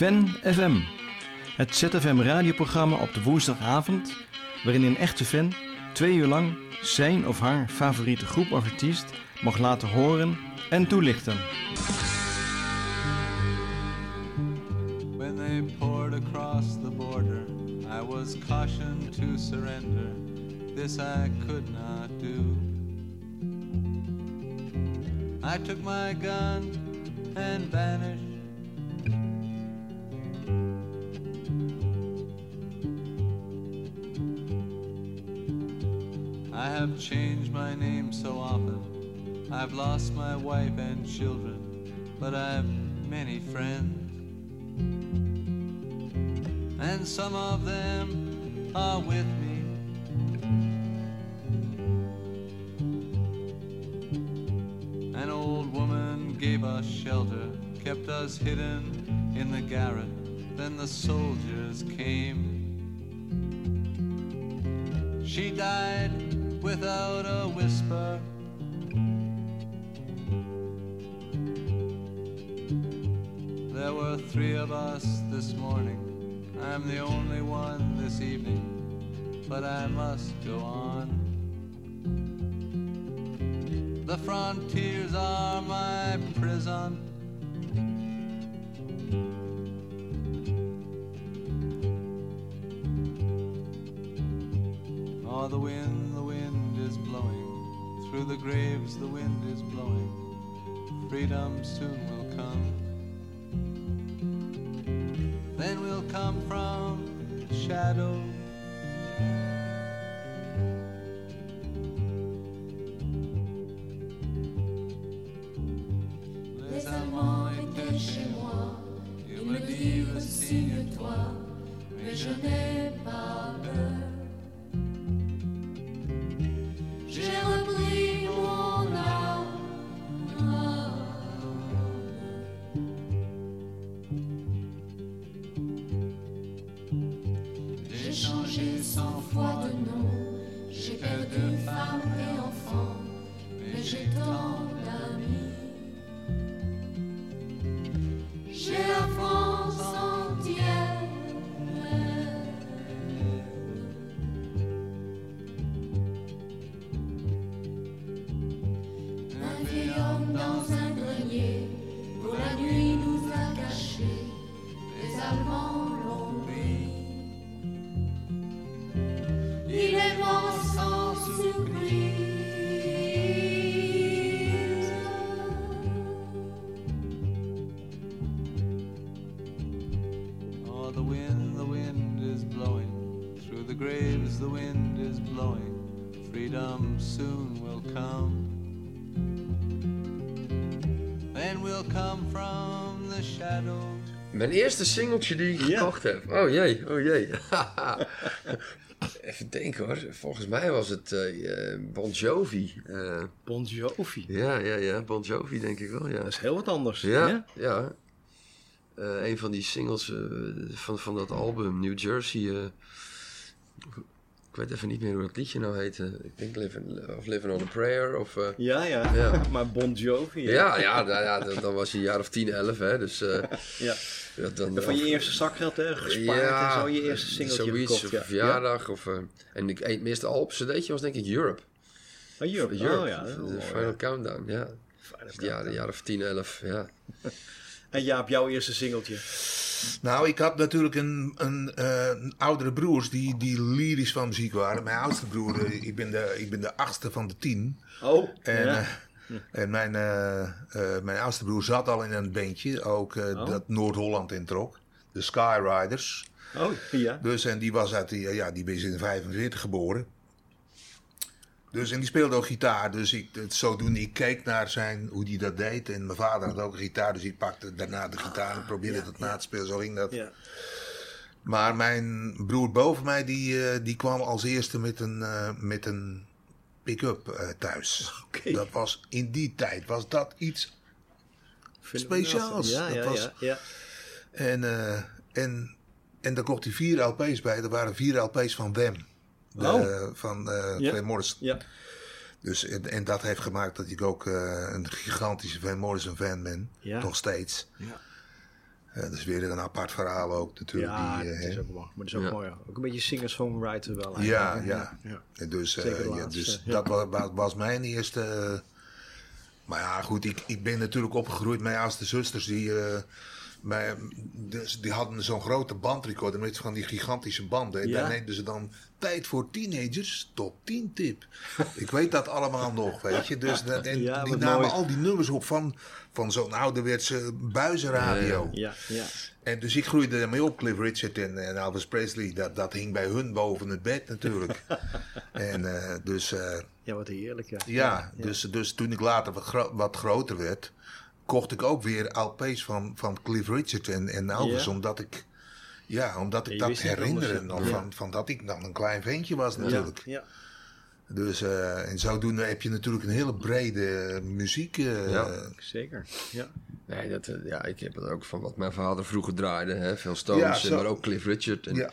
Fan FM. Het ZFM radioprogramma op de woensdagavond, waarin een echte fan twee uur lang zijn of haar favoriete groep of artiest mag laten horen en toelichten. When they poured across the border, I was cautioned to surrender. This I could not do. I took my gun and vanished. Have changed my name so often. I've lost my wife and children, but I've many friends. And some of them are with me. An old woman gave us shelter, kept us hidden in the garret. Then the soldiers came. She died without a whisper. There were three of us this morning. I'm the only one this evening, but I must go on. The frontiers are my prison. Graves, the wind is blowing. Freedom soon will come. Then we'll come from the Mijn eerste singeltje die ik Ja. gekocht heb. Oh jee, oh jee. Even denken hoor. Volgens mij was het eh, eh, Bon Jovi. Eh, Bon Jovi. ja, ja, ja. Bon Jovi denk ik wel, ja. Dat is heel wat anders. Ja, Ja? ja. Eh, een van die singles van, van dat album, New Jersey. ik weet even niet meer hoe dat liedje nou heette. Ik denk Living, of Living on a Prayer. Of, Ja, ja. Ja. Maar Bon Jovi. ja, ja, nou ja, dan, dan was hij een jaar of 10, 11. Hè, dus, ja. Ja, dan, En van je eerste zakgeld hè, gespaard en zo je eerste singeltje zoiets, gekocht. of verjaardag. Of, eh, en ik, het meeste album cd'tje was denk ik Europe. Ja. Oh, Europe. Europe, Oh, ja. de Final. Countdown, ja. Ja, de jaren of 10, 11, ja. En Jaap, jouw eerste singeltje. Nou, ik had natuurlijk een, een, eh, een oudere broers die, die lyrisch van muziek waren. Mijn oudste broer, eh, ik, ben de, ik ben de achtste van de tien. Oh, En, ja. En mijn, eh, eh, mijn oudste broer zat al in een bandje, ook eh, Oh. dat Noord-Holland introk. De Skyriders. oh, ja. Dus, en die was uit die, ja, die is in 45 geboren. Dus, en die speelde ook gitaar. Dus ik, het, zodoende, ik keek naar zijn, hoe hij dat deed. En mijn vader had ook een gitaar, dus ik pakte daarna de gitaar en probeerde dat na te spelen. Zo ging dat. ja. Maar mijn broer boven mij, die, die kwam als eerste met een, met een pick-up eh, thuis. Dat was in die tijd, was dat iets speciaals. Ja, Dat ja, was- ja, ja. En, eh, en, en daar kocht hij vier LP's bij. Er waren vier LP's van. De, Oh. Van eh. Van Morrison. Ja. Dus, en, en dat heeft gemaakt dat ik ook een gigantische Van Morrison fan ben. Ja. Nog steeds. Ja. Eh, dat is weer een apart verhaal ook natuurlijk. Ja, die, eh, is hè. ook mooi. Maar dat is ook Ja. mooi. Ook een beetje singer-songwriter wel. Ja, eigenlijk. ja. ja. En Dus, eh, de ja, dus ja. dat wa- wa- was, mijn eerste. eh, maar ja, goed, ik, ik ben natuurlijk opgegroeid met oudste zusters die. eh, mij- dus die hadden zo'n grote bandrecorder met van die gigantische banden. En Ja. daar neemden ze dan tijd voor teenagers, top 10 tip. ik weet dat allemaal nog, weet je. Dus dat, en Ja, die namen mooi. al die nummers op van, van zo'n ouderwetse buizenradio. Ja, ja. En dus ik groeide ermee op, Cliff Richard en, en Elvis Presley. Dat, dat hing bij hun boven het bed natuurlijk. en eh, dus eh, Ja, wat heerlijk. Ja. ja, Dus, dus toen ik later wat, gro- wat groter werd, kocht ik ook weer LP's van, van Cliff Richard en, en Elvis. Omdat ik, ja, omdat ik dat herinnerde. anders, nog ja. van, van dat ik dan een klein ventje was natuurlijk. ja. Dus eh, en zodoende heb je natuurlijk een hele brede muziek. eh, Ja. Zeker. Ja. Nee, dat, eh, ja, ik heb het ook van wat mijn vader vroeger draaide. Hè? Veel Stones, Ja, maar ook Cliff Richard. En, Ja.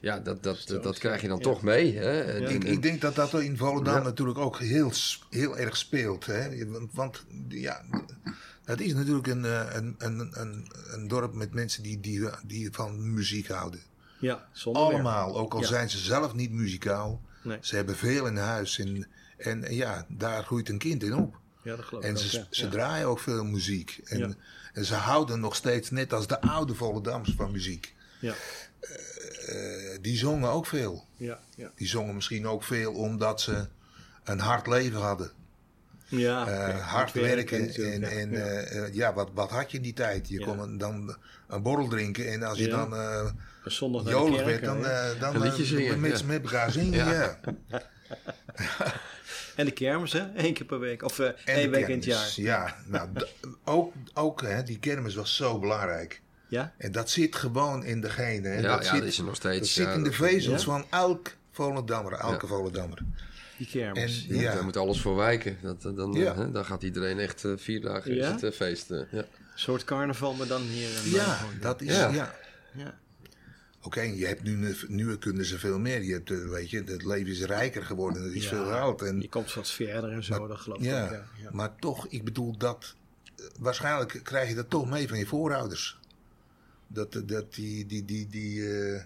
ja. dat, dat, Stones, dat krijg je dan ja. toch mee. Hè? En-. Ik, en- ik denk dat dat in Volendam Ja. natuurlijk ook heel, heel erg speelt. Hè? Want, want ja, het is natuurlijk een, eh, een, een, een, een dorp met mensen die, die, die van muziek houden. ja, zonder meer. Allemaal, ook al Ja. zijn ze zelf niet muzikaal. Nee. Ze hebben veel in huis. En, en ja, daar groeit een kind in op. Ja, dat geloof En ik ook, ze, ja. ze draaien ook veel muziek. En, Ja. en ze houden nog steeds, net als de oude Volendams van muziek. Ja, Eh, die zongen ook veel. ja, ja. Die zongen misschien ook veel omdat ze een hard leven hadden. Ja Eh, ja, hard werken. En, ja. en ja. eh, eh, ja, wat, wat had je in die tijd? Je Ja. kon een- dan een borrel drinken. En als je Ja. dan eh zondag naar de jolig kerk, werd, dan, dan eh, zingen, ja. met elkaar zingen. Ja. Ja. En de kermis, hè? Eén keer per week. Of eh één week in het jaar. Ja, nou, ook, ook hè, die kermis was zo belangrijk. Ja? En dat zit gewoon in de genen. hè. Ja, dat ja, zit, dat is er nog steeds, Dat zit ja, in de vezels Ja? van elk Volendammer. Elke Ja. Volendammer. Die kermis. En- ja. ja. Daar moet alles voor wijken. Dat, eh, dan, Ja. hè, dan gaat iedereen echt eh, vier dagen Ja? eh, feesten. Ja. Een soort carnaval, maar dan hier. En Ja, dan dat is... Ja. Ja. Ja. Oké, je hebt nu, nu kunnen ze veel meer. Je hebt, eh, weet je, het leven is rijker geworden. Het is Ja, veel geld. En, Je komt wat verder en zo, dat geloof ik ja, ook. Ja, ja. maar toch, ik bedoel dat... eh, Waarschijnlijk krijg je dat toch mee van je voorouders. Dat, dat die, die, die, die, eh,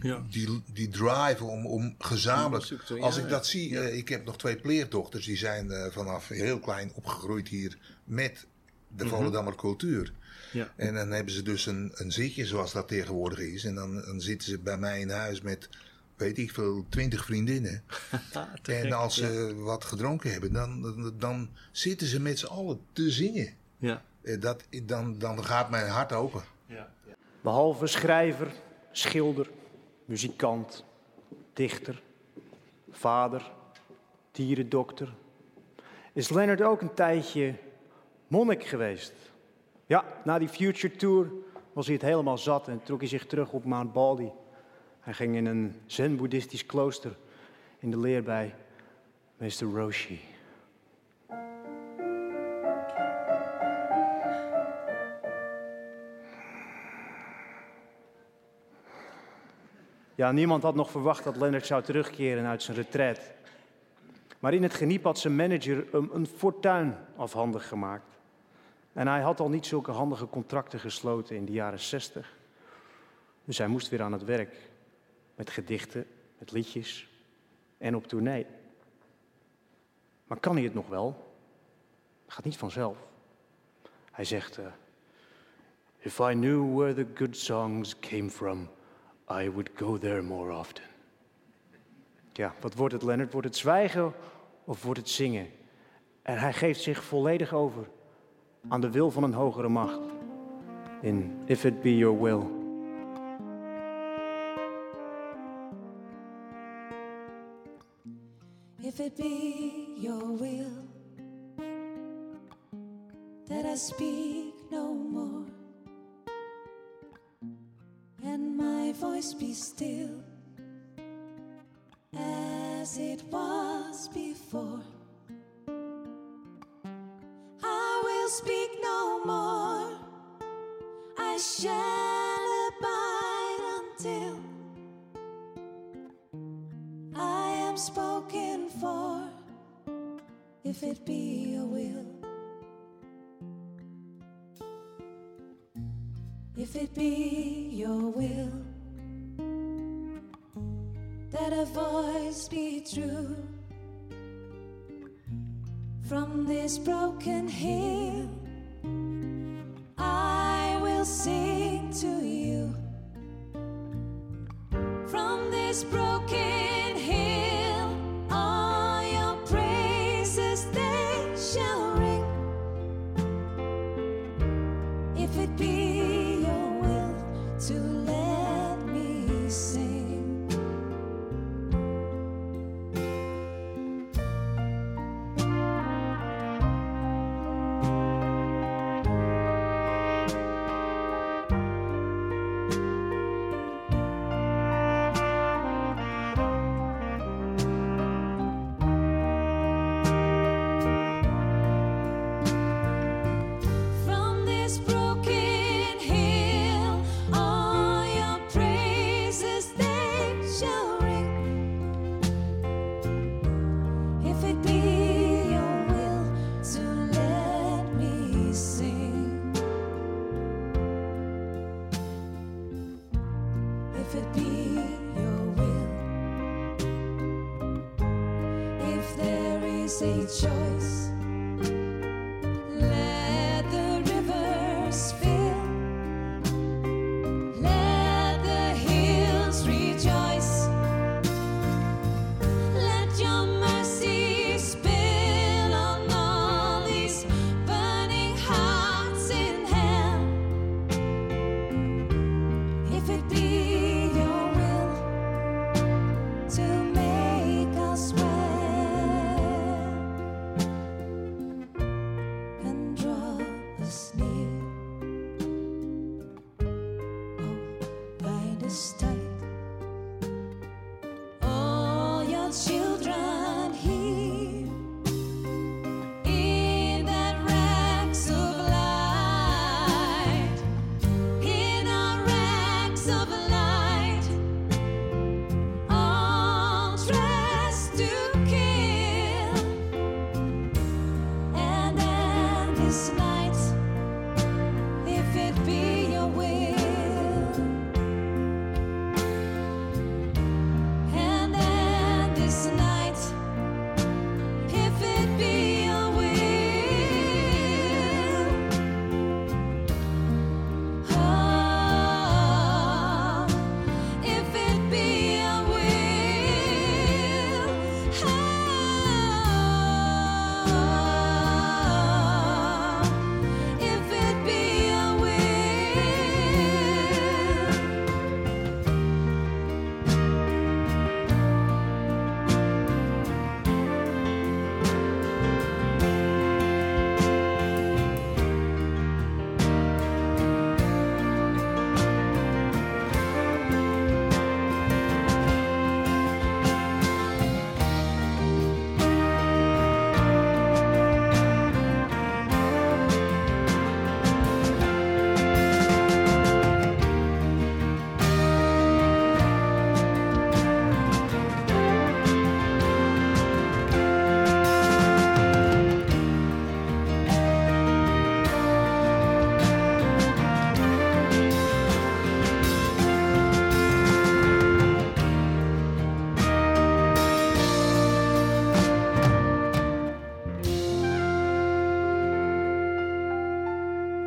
ja. die, die drive om, om gezamenlijk. Ja, Als ja, ik ja. dat zie, eh, ik heb nog twee pleerdochters, die zijn eh, vanaf heel klein opgegroeid hier met de Volendammer cultuur. Ja. En dan hebben ze dus een, een zitje zoals dat tegenwoordig is. En dan, dan zitten ze bij mij in huis met, weet ik veel, twintig vriendinnen. En als ze ja. wat gedronken hebben, dan, dan, dan zitten ze met z'n allen te zingen. Ja. Eh, Dat, dan, dan gaat mijn hart open. Behalve schrijver, schilder, muzikant, dichter, vader, dierendokter, is Leonard ook een tijdje monnik geweest. Ja, na die Future Tour was hij het helemaal zat en trok hij zich terug op Mount Baldy. Hij ging in een zen-boeddhistisch klooster in de leer bij meester Roshi. Ja, niemand had nog verwacht dat Leonard zou terugkeren uit zijn retret. Maar in het geniep had zijn manager hem een fortuin afhandig gemaakt. En hij had al niet zulke handige contracten gesloten in de jaren zestig. Dus hij moest weer aan het werk. Met gedichten, met liedjes en op tournee. Maar kan hij het nog wel? Het gaat niet vanzelf. Hij zegt: eh, If I knew where the good songs came from, I would go there more often. Ja, wat wordt het, Leonard? Wordt het zwijgen of wordt het zingen? En hij geeft zich volledig over aan de wil van een hogere macht. In If It Be Your Will. If it be your will that I speak be still as it was before, I will speak no more. I shall abide until. I am spoken for, if it be your will. If it be your will voice be true. From this broken hill,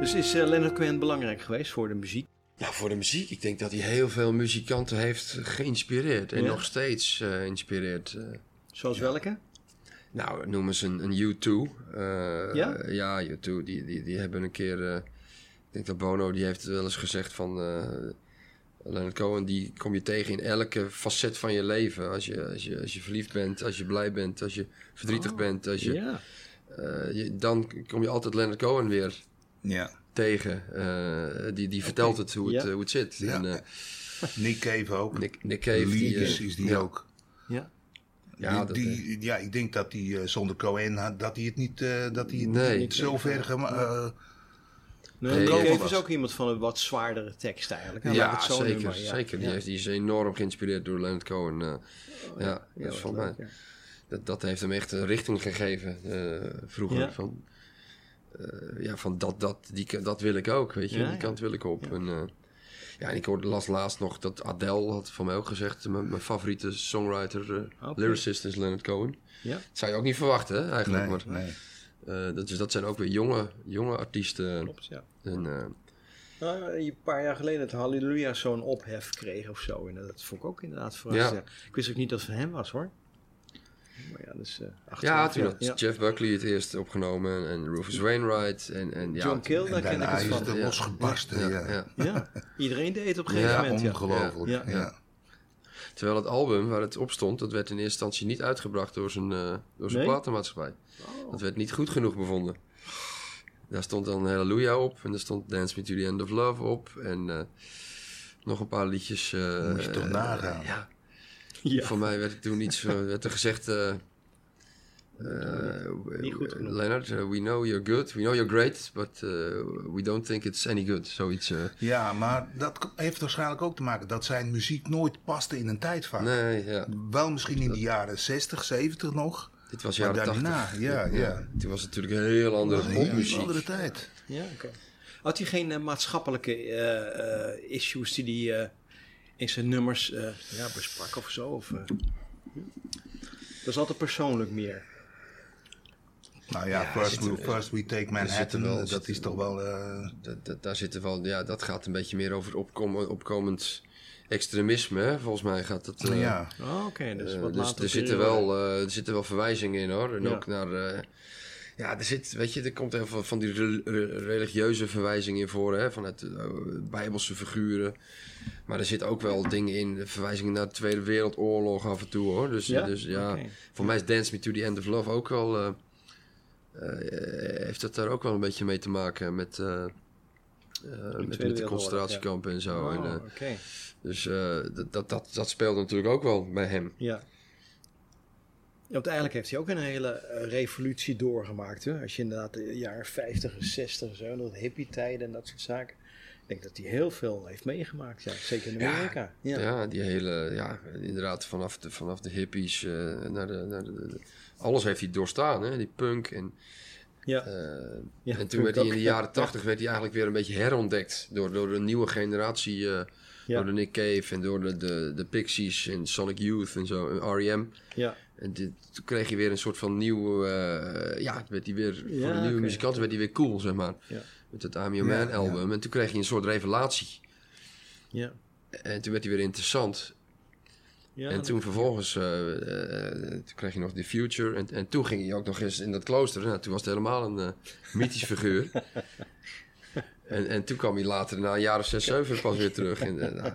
Dus is eh, Leonard Cohen belangrijk geweest voor de muziek? Nou, voor de muziek. Ik denk dat hij heel veel muzikanten heeft geïnspireerd. En Ja. nog steeds eh, inspireert. eh. Zoals welke? nou, noem eens een, een U2. eh, Ja? ja, U2. Die, die, die hebben een keer... eh, ik denk dat Bono, die heeft wel eens gezegd van... eh Leonard Cohen, die kom je tegen in elke facet van je leven. Als je, als je, als je verliefd bent, als je blij bent, als je verdrietig bent. Als je, Ja. eh, je, dan kom je altijd Leonard Cohen weer Ja. Tegen. Eh, die die vertelt het hoe, het Ja. eh, hoe het zit. Ja. En, eh, Nick Cave ook. Nick, Nick Cave, die, is die ja. ook. Ja. Ja, die, dat, die- ja, ik denk dat hij zonder Cohen had- dat hij het niet, eh, dat hij het Nee. niet zo ver gema- eh, Nee. Cave is ook iemand van een wat zwaardere tekst eigenlijk. Hij Ja, zo zeker. ja. zeker. Die, Ja. heeft, die is enorm geïnspireerd door Leonard Cohen. eh, ja, Ja, dat, is van leuk, mij, ja. dat, dat heeft hem echt een richting gegeven eh, vroeger. Ja. Van, eh, ja, van dat, dat, die, dat wil ik ook, weet je. Ja, die ja. kant wil ik op. En, eh, ja, en ik hoorde las laatst nog dat Adele had van mij ook gezegd... mijn, mijn favoriete songwriter, eh, lyricist is Leonard Cohen. Ja. Dat zou je ook niet verwachten, hè, eigenlijk. Nee, maar, nee. dat, dus dat zijn ook weer jonge, jonge artiesten. Klopt, ja. En, Nou, een paar jaar geleden dat Halleluja zo'n ophef kreeg of zo. En dat vond ik ook inderdaad verrassend. Ik wist ook niet dat het van hem was hoor. Maar ja, dus... eh ja, toen had ja. Jeff Buckley het eerst opgenomen en Rufus Wainwright. En, en, ja, John Kill, daar En ken ik het van. ja. losgebarsten. Ja, ja, ja. Ja, iedereen deed het op een gegeven Ja, moment. Ja. Ongelooflijk. Ja, Ja, ja. Terwijl het album waar het op stond, dat werd in eerste instantie niet uitgebracht door zijn, eh, door zijn Nee? platenmaatschappij. Dat werd niet goed genoeg bevonden. Daar stond dan Hallelujah op en er stond Dance Me to the End of Love op en eh, nog een paar liedjes. eh, Moet je toch nagaan. ja, Ja. voor mij werd er toen iets, werd er gezegd. eh, eh, Niet goed genoeg. Leonard, eh, we know you're good, we know you're great, but eh, we don't think it's any good. Zoiets. Ja, maar dat heeft waarschijnlijk ook te maken dat zijn muziek nooit paste in een tijdvak. nee, ja. Wel misschien in de jaren 60, 70 nog. Dit was jaren daarna, 80. ja, ja. Toen was het natuurlijk een heel andere een popmuziek. hele andere tijd. Ja, oké. Had hij geen maatschappelijke eh, eh, issues die hij eh, in zijn nummers eh, ja, besprak of zo? Of, eh? Dat is altijd persoonlijk meer. Nou ja, first, we, first we take Manhattan, wel- dat is toch wel... eh, Dat, dat, daar zitten wel, ja, dat gaat een beetje meer over opkom, opkomend extremisme. Hè? Volgens mij gaat het. eh, ja. Oh, oké. dus wat dus er zitten, wel, eh, er zitten wel verwijzingen in hoor. En Ja. ook naar. eh, ja, er zit, weet je, er komt heel veel van die re- re- religieuze verwijzingen in voor, hè, vanuit uh, bijbelse figuren. Maar er zit ook wel dingen in, verwijzingen naar de Tweede Wereldoorlog af en toe hoor. Dus Ja? dus, ja voor mij is Dance Me to the End of Love ook wel. eh, eh, heeft dat daar ook wel een beetje mee te maken met. eh, met, met de concentratiekampen en zo. Oh, En, oké. dus dat, dat, dat, speelt natuurlijk ook wel bij hem. Ja. Ja, want eigenlijk heeft hij ook een hele revolutie doorgemaakt. Hè? Als je inderdaad de jaren 50 en 60 zo, dat hippie-tijden en dat soort zaken. Ik denk dat hij heel veel heeft meegemaakt, ja. zeker in Amerika. Ja, Ja, die hele, ja, inderdaad, vanaf de, vanaf de hippies eh, naar, de, naar de, de- Alles heeft hij doorstaan, hè? Die punk. En, ja. eh, Ja, en toen werd hij in de ja. jaren tachtig werd hij eigenlijk weer een beetje herontdekt. Door, door een nieuwe generatie. eh. Door de Nick Cave en door de, de, de Pixies en Sonic Youth en zo. En R.E.M. ja. En dit, toen kreeg je weer een soort van nieuw... ja, werd hij weer, voor de nieuwe muzikanten werd hij weer cool, zeg maar. Ja. Met het I'm Your Ja, Man album. En toen kreeg je een soort revelatie. ja. En toen werd hij weer interessant. ja en toen vervolgens eh, eh, toen kreeg je nog The Future. En, en toen ging hij ook nog eens in dat klooster. Nou, toen was het helemaal een eh mythisch figuur. en, en toen kwam hij later, na een jaar of zes, zeven, pas weer terug. En, eh, nou, een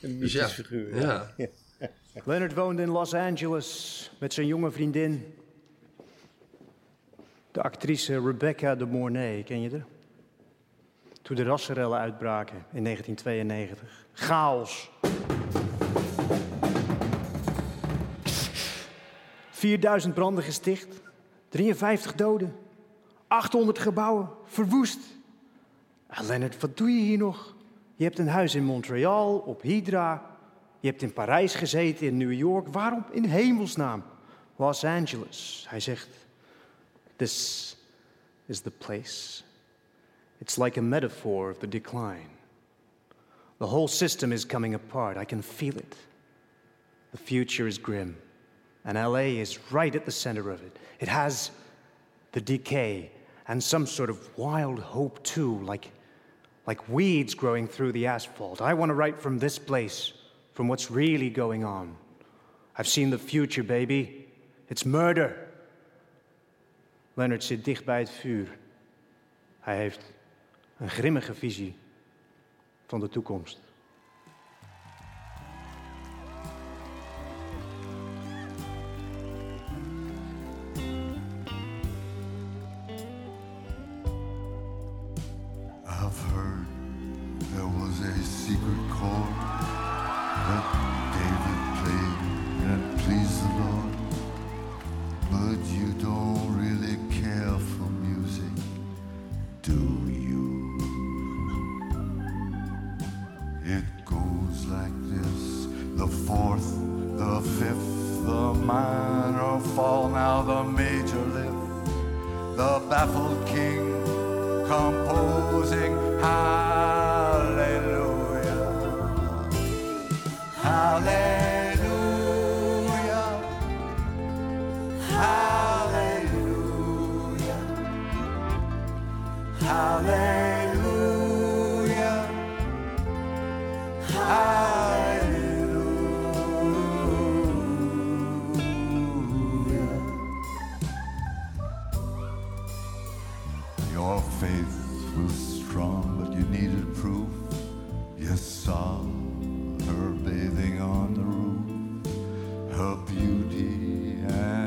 dus mythisch ja, figuur. ja. Leonard woonde in Los Angeles met zijn jonge vriendin. De actrice Rebecca de Mornay, ken je haar? Toen de rassenrellen uitbraken in 1992. Chaos. 4000 branden gesticht, 53 doden, 800 gebouwen verwoest. Ah, wat doe je hier nog? Je hebt een huis in Montreal, op Hydra. Je hebt in Parijs gezeten, in New York. Waarom in hemelsnaam? Los Angeles. Hij zegt, this is the place. It's like a metaphor of the decline. The whole system is coming apart. I can feel it. The future is grim. And LA is right at the center of it. It has the decay and some sort of wild hope, too, like, like weeds growing through the asphalt. I want to write from this place, from what's really going on. I've seen the future, baby. It's murder. Leonard zit dicht bij het vuur. Hij heeft een grimmige visie van de toekomst. Your faith was strong, but you needed proof. You saw her bathing on the roof, her beauty and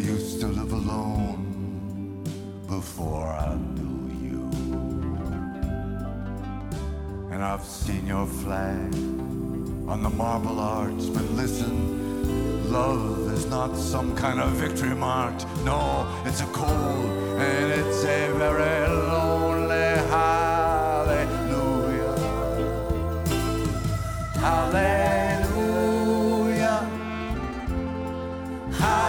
used to live alone before I knew you. And I've seen your flag on the marble arch, but listen, love is not some kind of victory march. No, it's a cold and it's a very lonely hallelujah. Hallelujah. Hallelujah.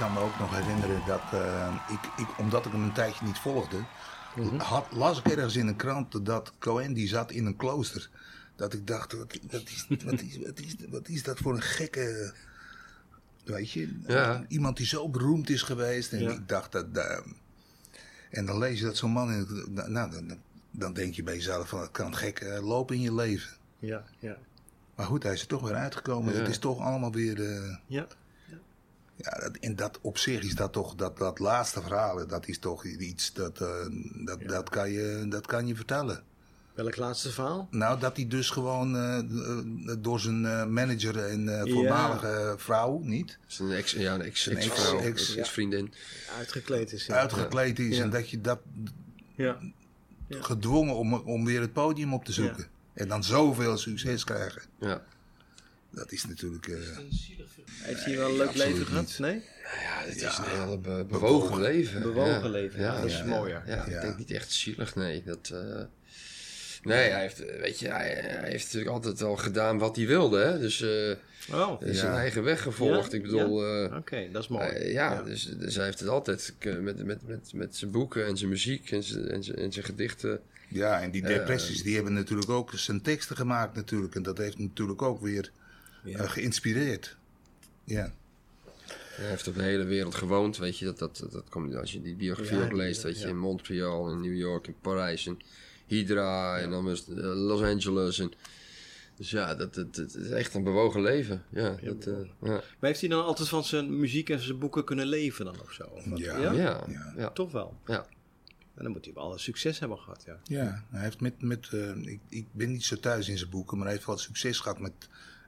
Kan me ook nog herinneren dat eh, ik, ik, omdat ik hem een tijdje niet volgde, had, las ik ergens in een krant dat Cohen die zat in een klooster. Dat ik dacht, wat, wat, is, wat, is, wat, is, wat is dat voor een gekke, weet je, Ja. iemand die zo beroemd is geweest. En Ja. ik dacht dat, eh, en dan lees je dat zo'n man, in nou, dan, dan denk je bij jezelf van, het kan gek eh, lopen in je leven. Ja, ja. Maar goed, hij is er toch weer uitgekomen. Ja. Het is toch allemaal weer... Ja. Ja, dat, en dat op zich is dat toch, dat, dat laatste verhaal, dat is toch iets, dat, eh, dat, dat, kan, je, dat kan je vertellen. Welk laatste verhaal? Nou, dat hij dus gewoon eh, eh, door zijn eh, manager en eh, voormalige vrouw, niet, Zijn ex, ja, een ex, Zijn ex- ex- ex, ex-vriendin. Uitgekleed is. ja. uitgekleed is Ja. en dat je dat Ja. Ja. gedwongen om, om weer het podium op te zoeken. En dan zoveel succes krijgen. Ja. Dat is natuurlijk... eh, Heeft hij wel een leuk leven gehad? niet. Nee? Ja, het is een hele be- bewogen, leven. Bewogen ja. leven, ja, dat is mooier. Ja, Ja. ik denk niet echt zielig, nee. Dat, eh, nee, hij heeft, weet je, hij, hij heeft natuurlijk altijd al gedaan wat hij wilde, hè. Dus eh Oh, Ja. zijn eigen weg gevolgd. Ja? Ik bedoel, eh, oké, dat is mooi. ja, Dus, dus hij heeft het altijd met, met, met, met zijn boeken en zijn muziek en zijn, en zijn, en zijn gedichten. ja, en die depressies, die hebben natuurlijk ook zijn teksten gemaakt natuurlijk. En dat heeft natuurlijk ook weer eh, geïnspireerd. Ja. Hij heeft op de hele wereld gewoond, weet je. Dat, dat, dat, dat komt, als je die biografie Ja, ook leest, ja, weet je. ja. In Montreal, in New York, in Parijs, in Hydra en dan was eh, Los Angeles. En, dus ja, dat, dat, dat is echt een bewogen leven. Ja, dat, eh, ja. Maar heeft hij dan altijd van zijn muziek en zijn boeken kunnen leven dan of zo? Of? Ja. ja? Ja, Ja. ja. Toch wel. Ja. En dan moet hij wel een succes hebben gehad, ja. Ja, hij heeft met, met eh, ik, ik ben niet zo thuis in zijn boeken, maar hij heeft wel succes gehad met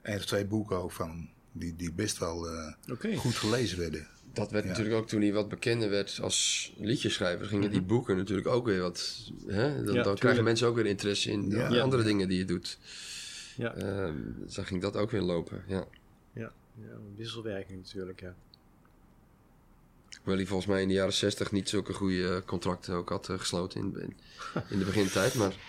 één of twee boeken ook van hem. Die, die best wel eh, goed gelezen werden. Dat werd Ja. natuurlijk ook toen hij wat bekender werd als liedjeschrijver. Gingen die boeken natuurlijk ook weer wat... Hè? Dan, krijgen mensen ook weer interesse in de Ja. andere dingen die je doet. Ja. Dus dan ging dat ook weer lopen, ja. Ja, ja een wisselwerking natuurlijk, ja. Hoewel hij volgens mij in de jaren 60 niet zulke goede contracten ook had eh, gesloten in, in, in de begintijd. Maar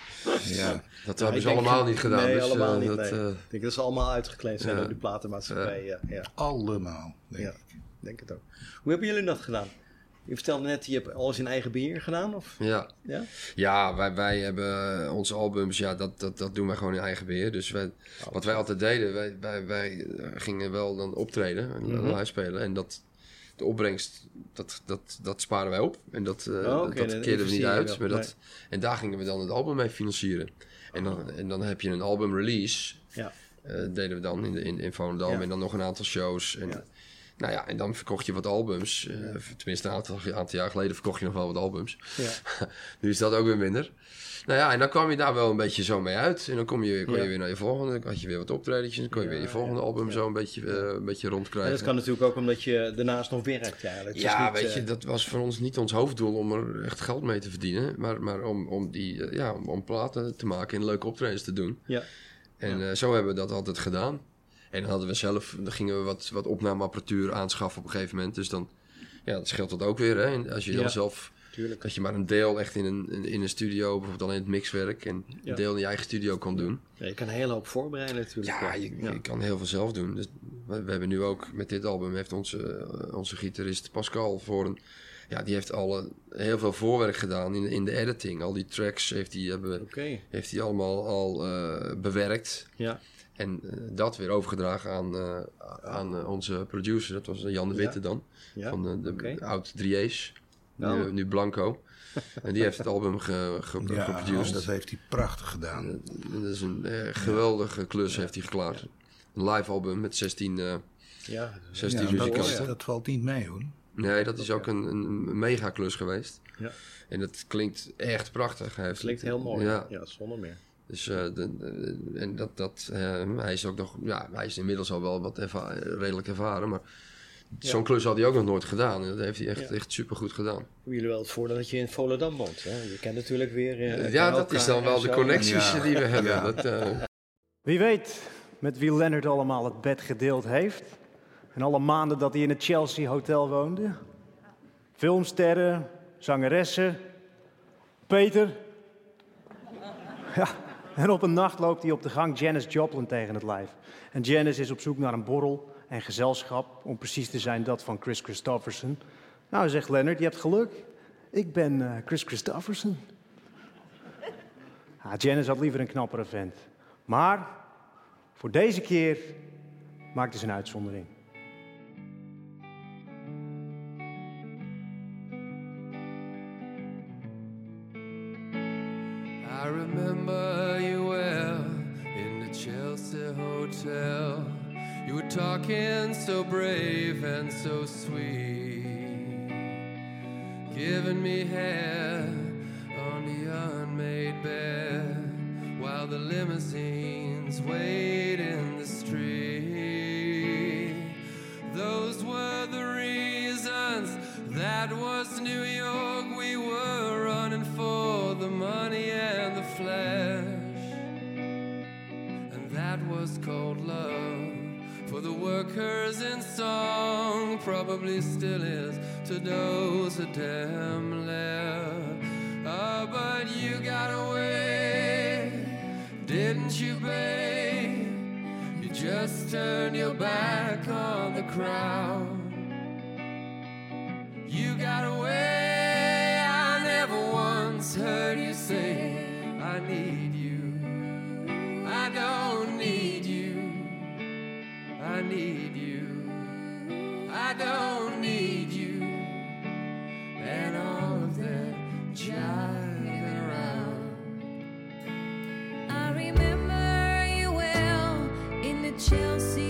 Ja, dat Ja, hebben ze allemaal niet gedaan. Nee, dus, eh, allemaal niet. dat, nee. eh, ik denk dat ze allemaal uitgekleed zijn ja. door die platenmaatschappij. Ja. Ja, allemaal. denk ja, ik. denk het ook. Hoe hebben jullie dat gedaan? Je vertelde net, je hebt alles in eigen beheer gedaan? Of? ja. Ja? Ja, wij, wij hebben onze albums, ja, dat, dat, dat doen wij gewoon in eigen beheer. Dus wij, wat wij altijd deden, wij, wij, wij eh, gingen wel dan optreden en Mhm. live spelen. En dat, de opbrengst, dat, dat, dat sparen wij op. En dat, Oh, oké, dat dan keerden we niet uit. Maar dat, En daar gingen we dan het album mee financieren. En dan, en dan heb je een album release. Ja. eh, deden we dan in, de, in, in Volendam. Ja. En dan nog een aantal shows. En, Ja. Nou ja, en dan verkocht je wat albums. eh, tenminste, een aantal, aantal jaar geleden verkocht je nog wel wat albums. Ja. nu is dat ook weer minder. Nou ja, en dan kwam je daar wel een beetje zo mee uit. En dan kom je, kon je Ja. weer naar je volgende. Dan had je weer wat optredetjes. Dan kon je Ja, weer je volgende album zo een beetje, eh, een beetje En rondkrijgen. dat kan natuurlijk ook omdat je daarnaast nog werkt eigenlijk. Het Ja, niet, weet eh, je, dat was voor ons niet ons hoofddoel om er echt geld mee te verdienen. Maar, maar om, om, die, ja, om, om platen te maken en leuke optredens te doen. Ja. En zo hebben we dat altijd gedaan. En dan hadden we zelf, dan gingen we wat, wat opnameapparatuur aanschaffen op een gegeven moment. Dus dan ja, dat scheelt dat ook weer. Hè? En als je Ja. dan zelf, Tuurlijk. dat je maar een deel echt in een, in- een studio, bijvoorbeeld in het mixwerk, en Ja. een deel in je eigen studio kan doen. Ja, je kan een hele hoop voorbereiden natuurlijk. Ja, je, je kan heel veel zelf doen. Dus we, we hebben nu ook met dit album heeft onze, eh, onze gitarist Pascal voor een, ja, die heeft al heel veel voorwerk gedaan in, in de editing. Al die tracks heeft hij, hebben, heeft hij allemaal al eh, bewerkt. Ja. En eh, dat weer overgedragen aan, eh, aan eh, onze producer. Dat was Jan de Witte dan. Ja. Van de, oud 3A's. Nou. Nu, nu Blanco. en die heeft het album ge, ge, Ja, geproduced. dat heeft hij prachtig gedaan. Dat is een eh, geweldige klus heeft hij geklaard. Een live album met 16, eh, Ja, 16 Ja, dat, muzikanten. dat valt niet mee hoor. Nee, dat is ook een, een mega klus geweest. Ja. En dat klinkt echt prachtig. Hij heeft, klinkt heel mooi. Ja, Ja, zonder meer. Dus eh, de, de- en dat, dat, eh, hij is ook nog, ja, hij is inmiddels al wel wat erva- redelijk ervaren, maar zo'n klus had hij ook nog nooit gedaan. En dat heeft hij echt, Ja. echt super goed gedaan. Hebben jullie wel het voordeel dat je in Volendam woont? Hè? Je kent natuurlijk weer... eh, ja, dat is dan wel de connecties Ja. die we hebben. Ja. Dat, eh, Wie weet met wie Leonard allemaal het bed gedeeld heeft. En alle maanden dat hij in het Chelsea Hotel woonde. Filmsterren, zangeressen. Peter. Ja, en op een nacht loopt hij op de gang Janis Joplin tegen het lijf. En Janis is op zoek naar een borrel en gezelschap. Om precies te zijn dat van Chris Christofferson. Nou, zegt Leonard, je hebt geluk. Ik ben eh, Chris Christofferson. Ja, Janis had liever een knappere vent. Maar voor deze keer maakte ze een uitzondering. I remember Hotel. You were talking so brave and so sweet, giving me hair on the unmade bed while the limousines wait in the street. Those were the reasons. That was New York. We were running for the money and the flesh. Was cold love for the workers in song. Probably still is to those that damn left. Oh, but you got away, didn't you, babe? You just turned your back on the crowd. You got away. I never once heard you say, I need you. I don't. I need you. I don't need you. And all of that jiving around. I remember you well in the Chelsea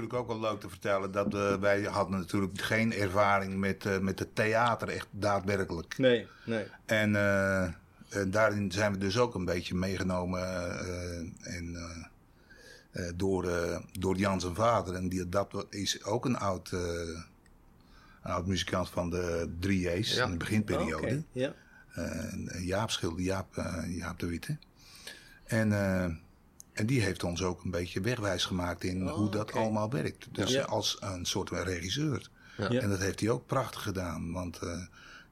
Natuurlijk ook wel leuk te vertellen dat eh, wij hadden natuurlijk geen ervaring met, eh, met het theater, echt daadwerkelijk. Nee, nee. En eh, En daarin zijn we dus ook een beetje meegenomen en, door, door Jan zijn vader. En die, dat is ook een oud, een oud muzikant van de 3J's Ja. in de beginperiode. Oké, Ja. Jaap Schilder, Jaap, Jaap de Witte. En, en die heeft ons ook een beetje wegwijs gemaakt in Oh, hoe dat allemaal werkt. Dus Ja. als een soort regisseur. Ja. En dat heeft hij ook prachtig gedaan. Want eh,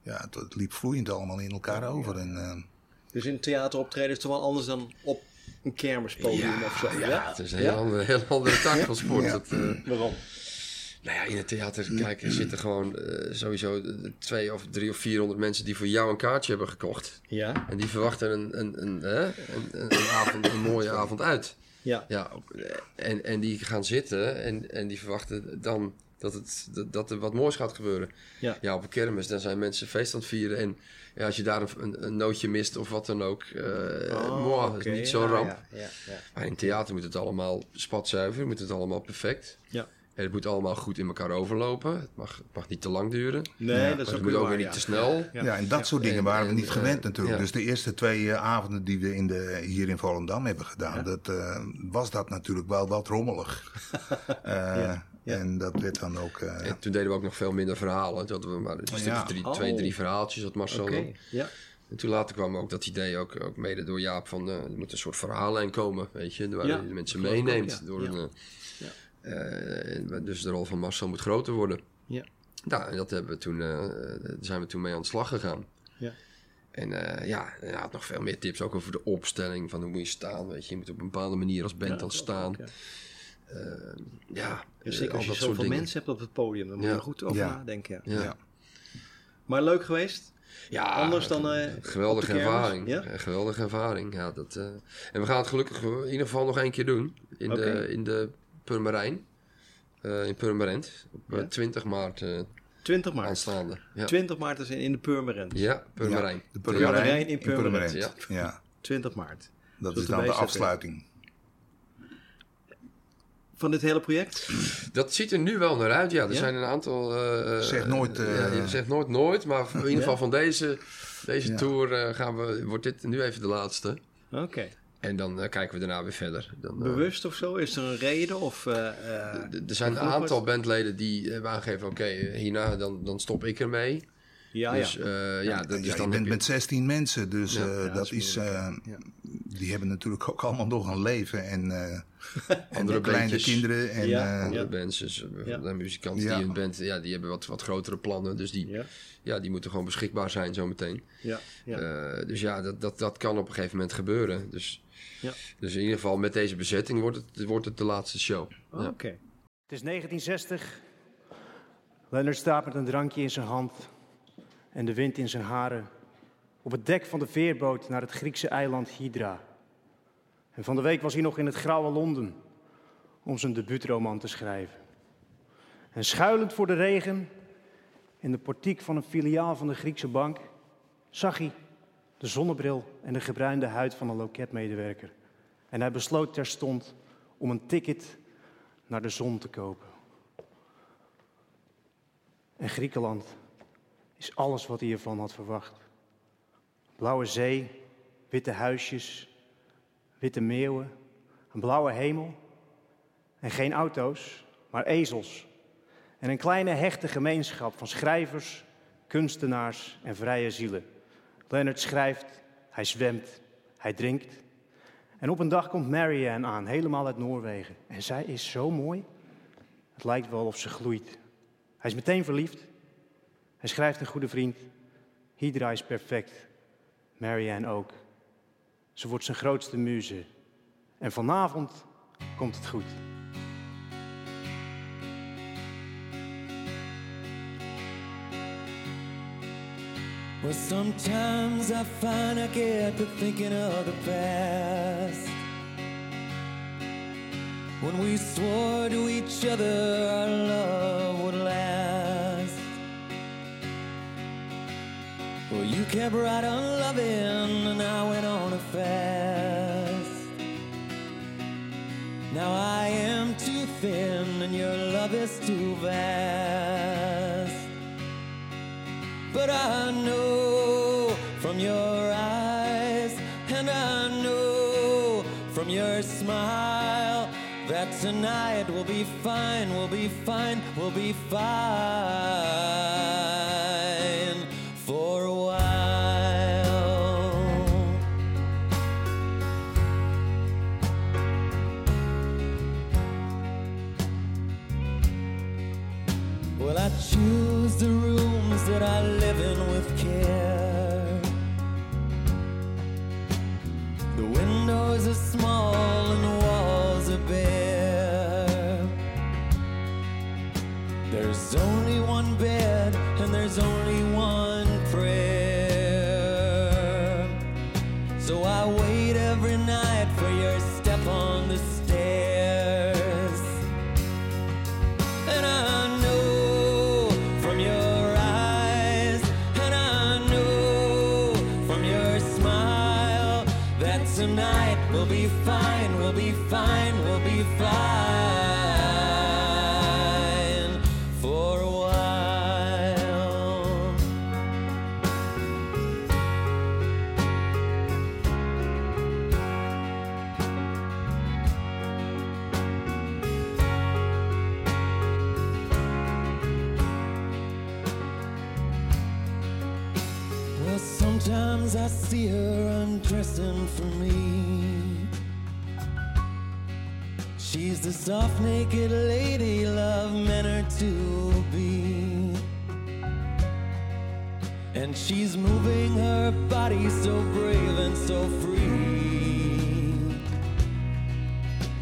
ja, het, het liep vloeiend allemaal in elkaar over. En, eh, Dus in theateroptreden is het toch wel anders dan op een kermispodium of zo? Ja, Het is een heel andere, heel andere tak van sport. Dat, eh, Waarom? Nou ja, in het theater kijk, er zitten gewoon eh, sowieso twee of drie of vierhonderd mensen die voor jou een kaartje hebben gekocht. Ja, En die verwachten een, een, een, een, een, een avond, een mooie avond uit. ja. Ja, en, en die gaan zitten en, en die verwachten dan dat, het, dat, dat er wat moois gaat gebeuren. Ja. ja, op een kermis, dan zijn mensen feest aan het vieren. En ja, als je daar een, een, nootje mist of wat dan ook, eh Oh, dat is niet zo'n ramp. Ja, ja, ja. Maar in theater moet het allemaal spatzuiver, moet het allemaal perfect. Ja. En het moet allemaal goed in elkaar overlopen. Het mag, het mag niet te lang duren. Nee, Ja, dat Maar is het ook moet ook weer niet ja. te snel. Ja. ja, en dat soort dingen En- waren we en, niet gewend eh, natuurlijk. ja. Dus de eerste twee eh, avonden die we in de, hier in Volendam hebben gedaan, dat, eh, was dat natuurlijk wel wat rommelig. Eh, En dat werd dan ook... eh, En toen deden we ook nog veel minder verhalen. Toen hadden we maar een stukje Ja. drie, Oh. twee, drie verhaaltjes, had Marcel ja. En toen later kwam ook dat idee ook, ook mede door Jaap van... eh, er moet een soort verhaallijn komen, weet je. Waar Ja, je de mensen meeneemt. ja. Door Ja. een, dus de rol van Marcel moet groter worden. Ja. Nou, en dat hebben we toen, eh, daar zijn we toen mee aan de slag gegaan. Ja. En eh, ja, hij had nog veel meer tips, ook over de opstelling van hoe moet je staan. Weet je, je moet op een bepaalde manier als band dan staan. Ja. Eh, ja, Dus eh, zeker al als je zoveel mensen hebt op het podium, dan moet je er goed over Ja. nadenken. Ja. Ja. ja. Maar leuk geweest? Ja, Anders dan, eh, geweldige ervaring. Ja? Een geweldige ervaring. Ja, dat, eh, en we gaan het gelukkig in ieder geval nog één keer doen. In, de, in de Purmerijn. Eh, in Purmerend. Op eh, Ja. 20 maart eh, 20 maart. aanstaande. Ja, 20 maart is in, in de Purmerend. ja Purmerijn. Ja, de Purmerijn in Purmerend. Ja. 20 maart. dat is dan de afsluiting. Van dit hele project? Dat ziet er nu wel naar uit. Ja, er Ja? zijn een aantal... eh, Zeg nooit, ja, je zegt nooit nooit. Maar in ieder geval van deze, deze Ja. tour eh, gaan we, wordt dit nu even de laatste. Oké. En dan eh, kijken we daarna weer verder. Dan, eh, Bewust of zo? Is er een reden? Of, eh, eh, er zijn een aantal bandleden die aangeven... Oké, hierna dan, dan stop ik ermee. ja, dus ja. eh, ja, dan- dus ja, je dan bent je- met 16 mensen, dus Ja. eh, Ja, dat is eh, die hebben natuurlijk ook allemaal nog een leven en, eh, en Andere kleine bandjes. kinderen. En, Ja, eh, andere bands, dus de muzikanten Ja. die in band, ja, die hebben wat, wat grotere plannen. Dus die, ja. ja, die moeten gewoon beschikbaar zijn zometeen. ja, ja. Eh, dus ja, dat, dat, dat kan op een gegeven moment gebeuren. Dus, Ja. dus in ieder geval met deze bezetting wordt het, wordt het de laatste show. Oh, Ja. Oké. Het is 1960. Leonard staat met een drankje in zijn hand en de wind in zijn haren op het dek van de veerboot naar het Griekse eiland Hydra. En van de week was hij nog in het grauwe Londen om zijn debuutroman te schrijven. En schuilend voor de regen in de portiek van een filiaal van de Griekse bank zag hij de zonnebril en de gebruinde huid van een loketmedewerker. En hij besloot terstond om een ticket naar de zon te kopen. En Griekenland is alles wat hij ervan had verwacht. Blauwe zee, witte huisjes, witte meeuwen, een blauwe hemel. En geen auto's, maar ezels. En een kleine hechte gemeenschap van schrijvers, kunstenaars en vrije zielen. Leonard schrijft, hij zwemt, hij drinkt. En op een dag komt Marianne aan, helemaal uit Noorwegen. En zij is zo mooi. Het lijkt wel of ze gloeit. Hij is meteen verliefd. Hij schrijft een goede vriend. Hydra is perfect. Marianne ook. Ze wordt zijn grootste muze. En vanavond komt het goed. Well, sometimes I find I get to thinking of the past. When we swore to each other our love would last. Well, you kept right on loving, and I went on a fast. Now I am too thin, and your love is too vast. But I know from your eyes, and I know from your smile that tonight will be fine, will be fine, will be fine. There's only soft, naked lady love meant her to be. And she's moving her body so brave and so free.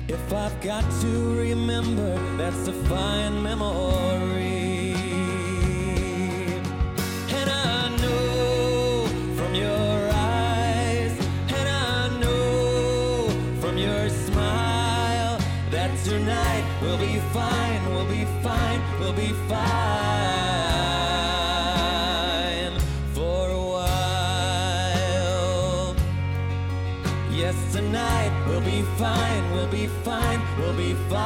If I've got to remember, that's a fine memory. Fine, we'll be fine, we'll be fine for a while. Yes, tonight we'll be fine, we'll be fine, we'll be fine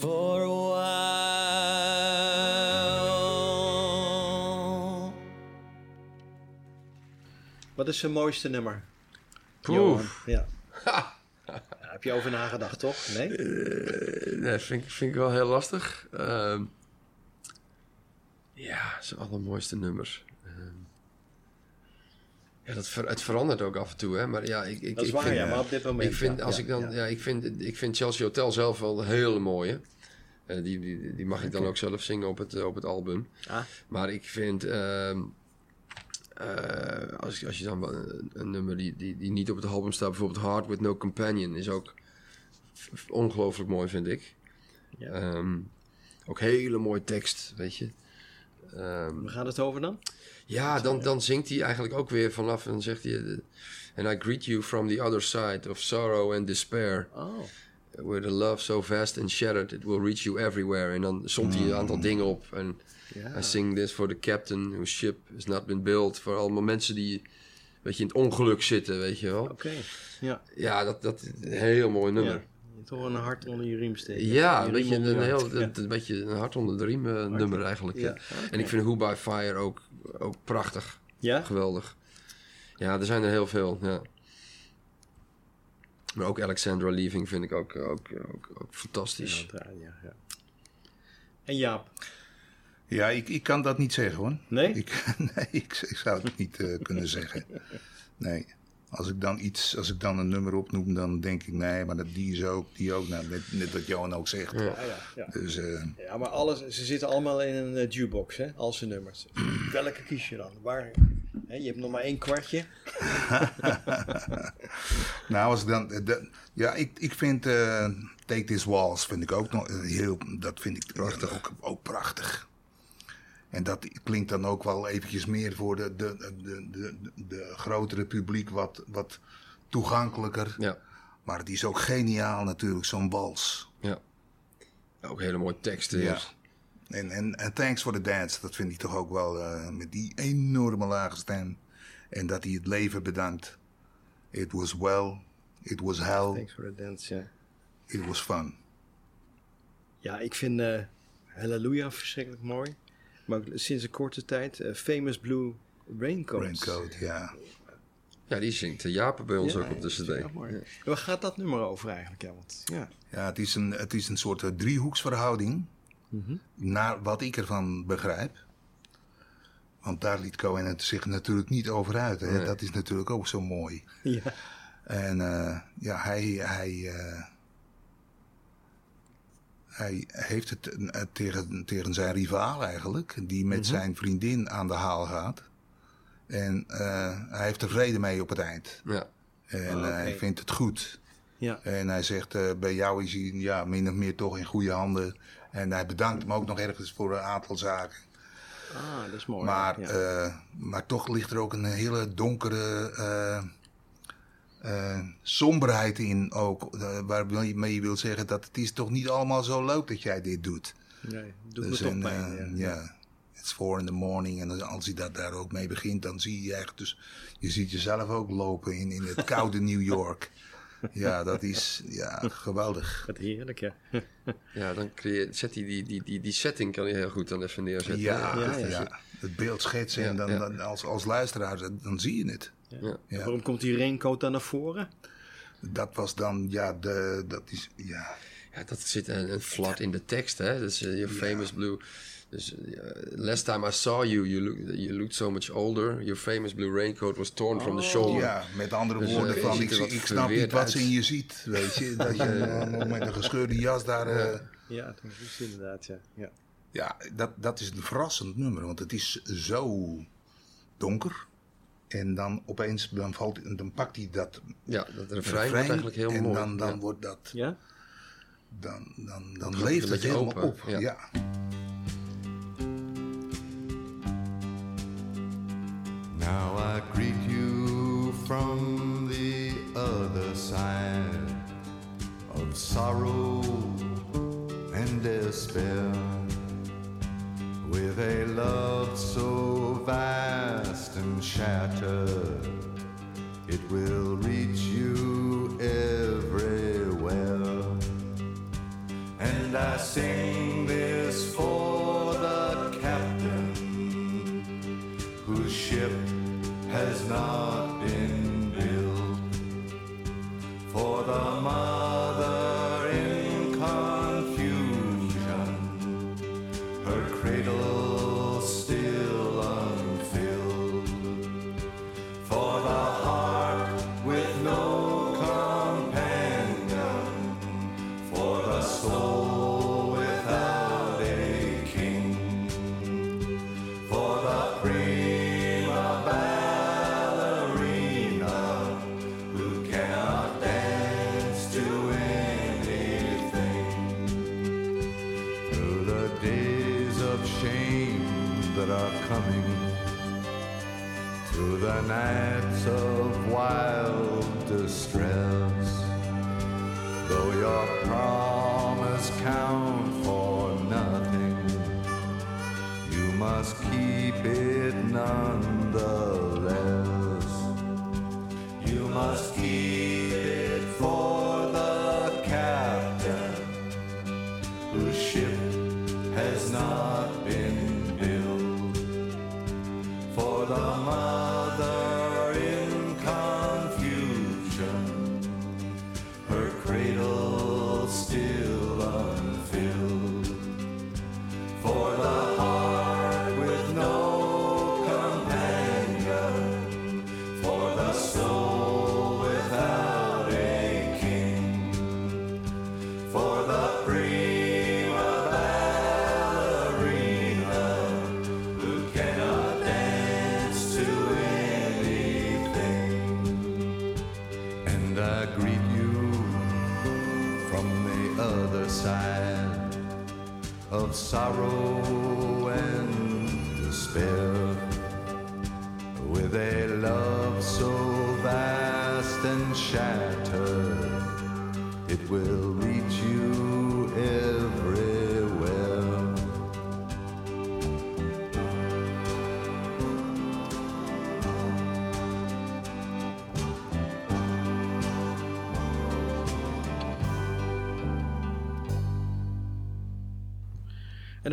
for a while. Wat is zijn mooiste nummer? Poeh. Johan? Ja. Daar heb je over nagedacht, toch? Nee? Eh, nee, vind, ik- vind ik wel heel lastig. Ehm, ja, zijn allermooiste nummers. Ehm, ja, dat ver- het verandert ook af en toe, hè. Maar ja, ik, ik, Dat is ik waar, vind, ja, maar op dit moment, Ik vind, ja, als ja, ik dan, ja. ja, ik vind, ik vind Chelsea Hotel zelf wel een hele mooie. Eh, die, die, die mag ik dan ook zelf zingen op het, op het album. Ah. Maar ik vind, ehm, eh, als, als je dan een, een nummer die, die, die niet op het album staat, bijvoorbeeld Heart with No Companion, is ook ongelooflijk mooi, vind ik. Ja. Ehm, ook hele mooie tekst, weet je. Ehm, Waar gaat het over dan? ja, dan, dan zingt hij eigenlijk ook weer vanaf en zegt hij... eh, And I greet you from the other side of sorrow and despair. Oh. With a love so vast and shattered, it will reach you everywhere. En dan somt hij een aantal dingen op. En. I sing this for the captain whose ship has not been built. Voor allemaal mensen die weet je, in het ongeluk zitten, weet je wel. Oké. Ja. Ja, dat, dat is een heel mooi nummer. Ja. Hebt toch een hart onder je riem steken. Ja, een beetje een, heel. Ja. een, beetje een hart onder de riem eh, nummer eigenlijk. Ja. Ja. En ik vind Who By Fire ook, ook prachtig. Ja? Geweldig. Ja, er zijn er heel veel, ja. Maar ook Alexandra Leaving vind ik ook, ook, ook, ook fantastisch. Ja, ja, ja, ja. En Jaap? Ja, ik, ik kan dat niet zeggen hoor. Nee? Ik, nee, ik, ik zou het niet eh, kunnen zeggen. Nee. Als ik dan iets, als ik dan een nummer opnoem, dan denk ik nee, maar dat, die is ook, die ook. Nou, net, net wat Johan ook zegt. Ja. Ja. Dus eh, Ja, maar alles, ze zitten allemaal in een eh, jukebox, hè? Al zijn nummers. Welke kies je dan? Waar, hè, je hebt nog maar één kwartje. nou, als ik dan, de- ja, ik, ik vind eh, Take This Walls vind ik ook nog heel, dat vind ik prachtig. Ook, ook prachtig. En dat klinkt dan ook wel eventjes meer voor de, de, de, de, de, de grotere publiek wat, wat toegankelijker. Ja, Maar het is ook geniaal natuurlijk, zo'n wals. ja. Ook hele mooie teksten. Ja. En, en, en Thanks for the Dance, dat vind ik toch ook wel eh, met die enorme lage stem. En dat hij het leven bedankt. It was well, it was hell, Thanks for the dance, ja. it was fun. Ja, ik vind eh Hallelujah verschrikkelijk mooi. Maar sinds een korte tijd eh, Famous Blue Raincoat. Raincoat, ja. Ja, die zingt Japen bij ons Ja, ook op de ja, cd. ja, mooi. Waar gaat dat nummer over eigenlijk? Ja, want, ja. Ja, het is een, het is een soort eh, driehoeksverhouding. Mhm. Naar wat ik ervan begrijp. Want daar liet Cohen het zich natuurlijk niet over uit. Hè? Nee. Dat is natuurlijk ook zo mooi. Ja. En eh, ja, hij, hij, eh, hij heeft het eh, tegen, tegen zijn rivaal eigenlijk, die met Mhm. zijn vriendin aan de haal gaat. En eh, hij heeft er vrede mee op het eind. Ja. En Oh, oké. eh, hij vindt het goed. Ja. En hij zegt, bij jou is hij ja, min of meer toch in goede handen. En hij bedankt hem ook nog ergens voor een aantal zaken. Ah, dat is mooi. Maar, ja. maar toch ligt er ook een hele donkere eh, somberheid in. Ook, uh, waarmee je wil zeggen dat het is toch niet allemaal zo leuk dat jij dit doet. nee, doet Dus me toch pijn. eh, ja. ja, it's four in the morning. En als hij dat daar ook mee begint, dan zie je echt... Dus je ziet jezelf ook lopen in, in het koude New York. Ja, dat is ja, geweldig. Wat heerlijk, ja. Ja, dan creëer, zet hij die, die, die, die setting kan hij heel goed dan even neerzetten. Ja, Ja, ja, ja. het beeld schetsen en dan, ja. dan als, als luisteraar, dan zie je het. Ja. Ja. Waarom komt die raincoat dan naar voren? Dat was dan, ja, de, dat is, ja, Ja, dat zit een, een flat in de tekst, hè. Dus uh, your famous blue... Dus uh, last time I saw you, you, look, you looked so much older. Your famous blue raincoat was torn from the shoulder. ja, met andere Dus, woorden eh, van, ik, snap niet wat ze in je ziet, weet je. Dat je eh, met een gescheurde jas daar... eh, Ja, dat is inderdaad, ja. ja. ja, dat, dat is een verrassend nummer, want het is zo donker. En dan opeens, dan, valt, dan pakt hij dat Ja, dat refrein wordt eigenlijk heel en mooi. dan, dan ja. wordt dat, Ja? dan, dan, dan gaat leeft het helemaal open, op. ja. ja. Now I greet you from the other side of sorrow and despair with a love so vast and shattered it will reach you everywhere. And I sing this nights of wild distress though your promise count for nothing you must keep it nonetheless.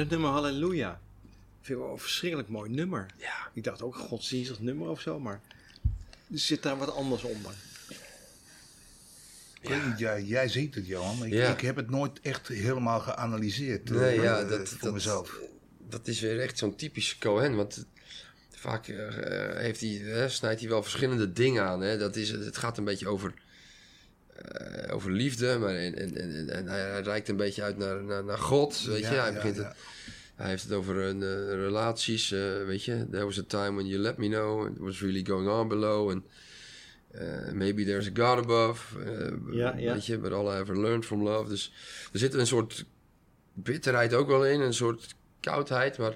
Het nummer Halleluja. Vind ik wel een verschrikkelijk mooi nummer. Ja. Ik dacht ook een godsdienstig nummer of zo, maar zit daar wat anders onder. Ik weet niet, ja, jij ziet het, Johan. Ik, Ja. ik heb het nooit echt helemaal geanalyseerd eh, Nee, ja, eh, dat, voor dat, mezelf. dat is weer echt zo'n typische Cohen. Want vaak eh, heeft hij, hè, snijdt hij wel verschillende dingen aan. Hè. Dat is, het gaat een beetje over, eh, over liefde. Maar en, en, en, en hij reikt een beetje uit naar, naar, naar God. Weet Ja, je? Hij, begint ja. Het, hij heeft het over een, eh, relaties. eh, weet je, there was a time when you let me know. It was really going on below. And eh, maybe there's a God above. eh. Weet je, but all I ever learned from love. Dus er zit een soort bitterheid ook wel in. Een soort koudheid. Maar,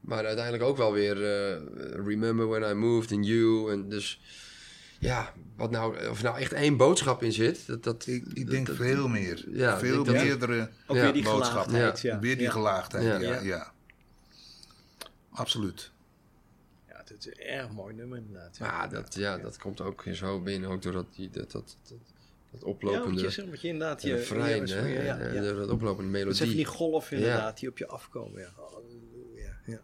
maar uiteindelijk ook wel weer... eh, remember when I moved in you. En dus... Ja, wat nou, of nou echt één boodschap in zit, dat, dat, Ik, ik dat- denk dat- veel meer. Ja, veel meerdere Ook Ja, weer die boodschappen. gelaagdheid. Ja. Weer die gelaagdheid, Ja. ja. Ja. ja. Absoluut. Ja, het is een erg mooi nummer inderdaad. Ja, Maar dat, ja, dat komt ook zo binnen, ook doordat die, dat, dat, dat, dat ja oplopende je je inderdaad... Je, refrein, hè, dat oplopende Dat is even die melodie. golf inderdaad die op je afkomen. Ja. Halleluja. Ja.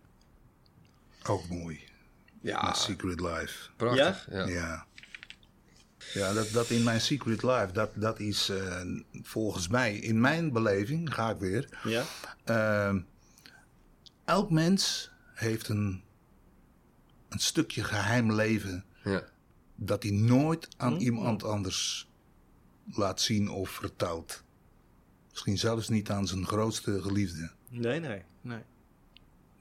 Ook mooi. Ja, My Secret Life. prachtig. Ja? Ja. Dat, dat in mijn Secret Life, dat, dat is eh, volgens mij, in mijn beleving, ga ik weer. Ja? Ehm, elk mens heeft een, een stukje geheim leven Ja. dat hij nooit aan Mm. iemand anders laat zien of vertelt. Misschien zelfs niet aan zijn grootste geliefde. Nee, nee. nee.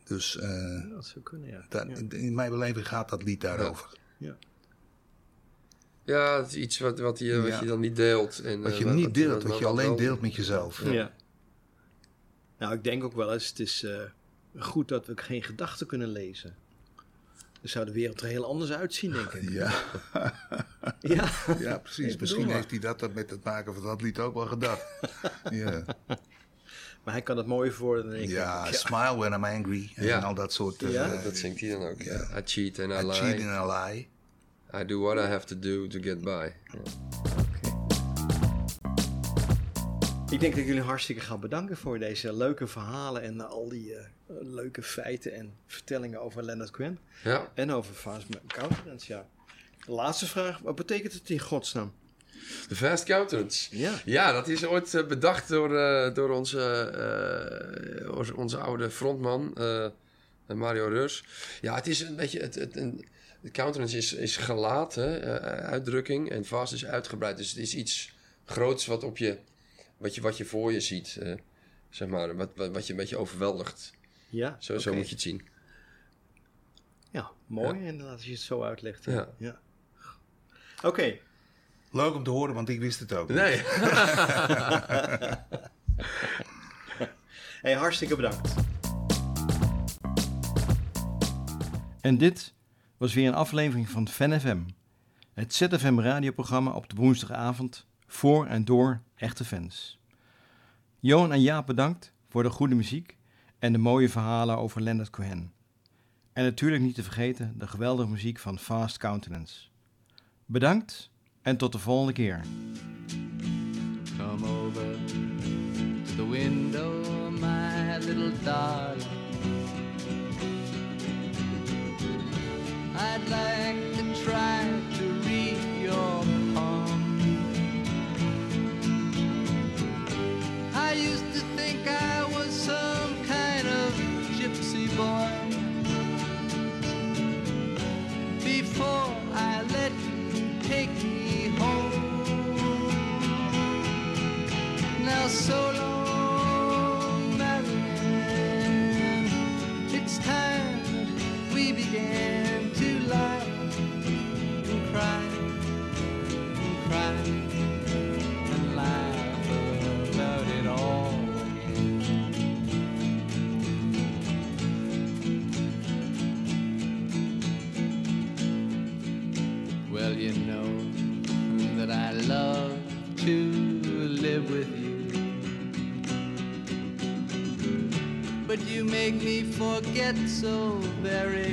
Dus eh, Dat zou kunnen, ja. dat, ja. in mijn beleving gaat dat lied daarover. Ja, het is iets wat, wat, je, wat Ja. je dan niet deelt. En, Wat eh, je niet deelt, wat wat je alleen deelt met jezelf. Ja. Nou, ik denk ook wel eens, het is eh, goed dat we geen gedachten kunnen lezen. Dan zou de wereld er heel anders uitzien, denk ik. Ja, Ja, ja precies. Ik Misschien heeft hij dat met het maken van dat lied ook wel gedacht. ja, maar hij kan het mooier voor dan ik. ja smile when I'm angry. En Ja. al dat soort... eh, Ja? Dat, dat zingt hij dan ook. Ja. Ja. I cheat and I, I lie. cheat and I lie. I do what I have to do to get by. Ja. Ik denk dat ik jullie hartstikke ga bedanken voor deze leuke verhalen en al die eh, leuke feiten en vertellingen over Leonard Cohen. Ja. En over Fast Countenance, ja. De laatste vraag, wat betekent het in godsnaam? De Fast Countenance. Ja. Ja, dat is ooit eh, bedacht door, eh, door onze, onze, oude frontman, Mario Reurs. Ja, het is een beetje... Het, het, een, de countenance is, is gelaat, hè, eh, uitdrukking. En fast is uitgebreid. Dus het is iets groots wat, op je, wat, je, wat je voor je ziet. eh, zeg maar, wat, wat, wat je een beetje overweldigt. Ja, Zo, zo moet je het zien. Ja, mooi inderdaad als je het zo uitlegt. Ja. Ja. Oké, Leuk om te horen, want ik wist het ook. niet. Nee. hey, hartstikke bedankt. En dit was weer een aflevering van Fan FM. Het ZFM radioprogramma op de woensdagavond voor en door echte fans. Johan en Jaap bedankt voor de goede muziek en de mooie verhalen over Leonard Cohen. En natuurlijk niet te vergeten de geweldige muziek van Fast Countenance. Bedankt en tot de volgende keer. Come over to the window, my little darling. Forget so very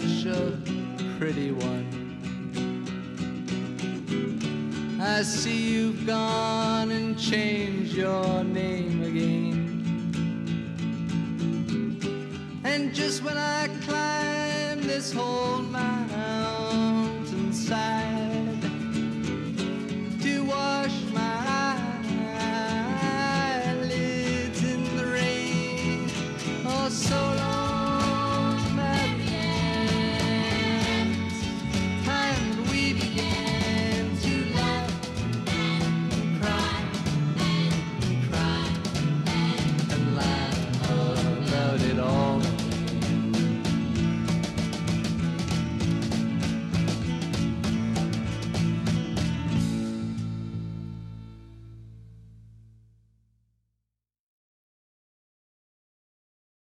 such a pretty one. I see you've gone and changed your name again. And just when I climb this whole mountainside,